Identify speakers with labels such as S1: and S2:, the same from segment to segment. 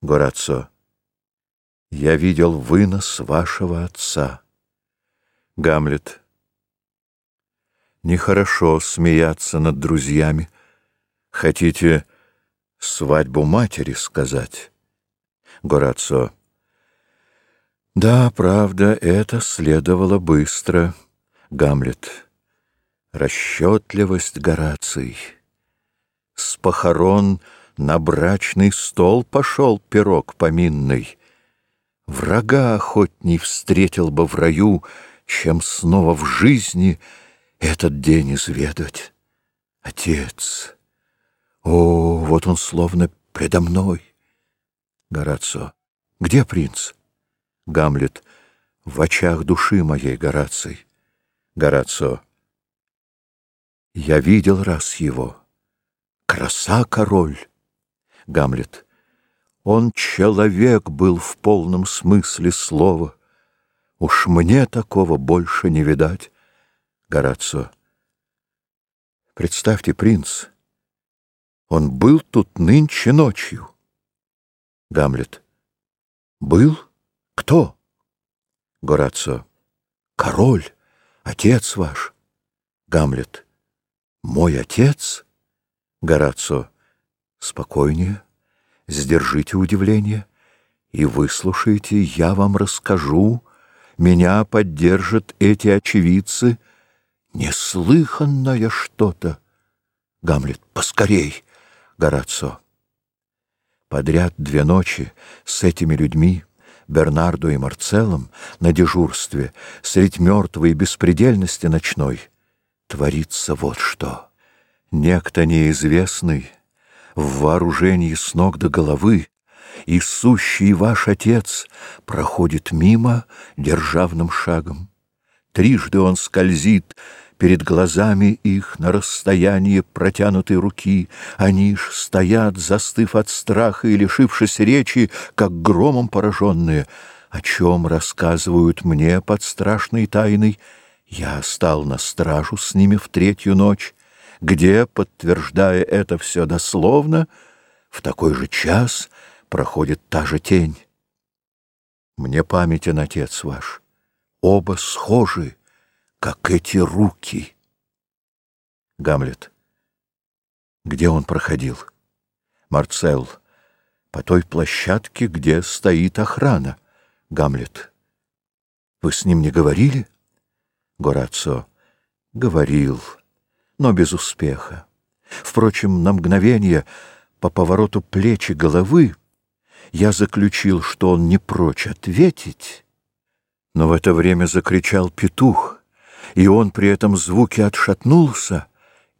S1: Горацио. Я видел вынос вашего отца. Гамлет. Нехорошо смеяться над друзьями. Хотите свадьбу матери сказать? Горацио. Да, правда, это следовало быстро. Гамлет. Расчетливость Гораций. С похорон на брачный стол пошел пирог поминный. Врага охотней встретил бы в раю, чем снова в жизни этот день изведать. Отец, о, вот он словно предо мной. Горацио, где принц? Гамлет, в очах души моей, Гораций. Горацио, я видел раз его. Краса король. Гамлет. Он человек был в полном смысле слова. Уж мне такого больше не видать. Горацио. Представьте, принц, он был тут нынче ночью. Гамлет. Был? Кто? Горацио. Король, отец ваш. Гамлет. Мой отец? Горацио. Спокойнее, сдержите удивление и выслушайте, я вам расскажу. Меня поддержат эти очевидцы. Неслыханное что-то. Гамлет. Поскорей. Горацио. Подряд две ночи с этими людьми Бернардо и Марцеллом на дежурстве средь мертвой беспредельности ночной — творится вот что. Некто неизвестный, в вооружении с ног до головы, и сущий ваш отец проходит мимо державным шагом. Трижды он скользит перед глазами их на расстоянии протянутой руки. Они ж стоят, застыв от страха и лишившись речи, как громом пораженные, о чем рассказывают мне под страшной тайной — я стал на стражу с ними в третью ночь, где, подтверждая это все дословно, в такой же час проходит та же тень. Мне памятен отец ваш, оба схожи, как эти руки. Гамлет. Где он проходил? Марцел. По той площадке, где стоит охрана. Гамлет. Вы с ним не говорили? — Горацио. Говорил, но без успеха. Впрочем, на мгновение, по повороту плечи головы, я заключил, что он не прочь ответить, но в это время закричал петух, и он при этом звуке отшатнулся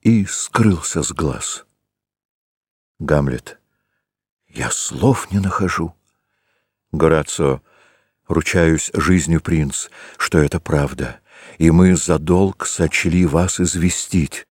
S1: и скрылся с глаз. Гамлет. Я слов не нахожу. Горацио. Ручаюсь жизнью, принц, что это правда и мы за долг сочли вас известить.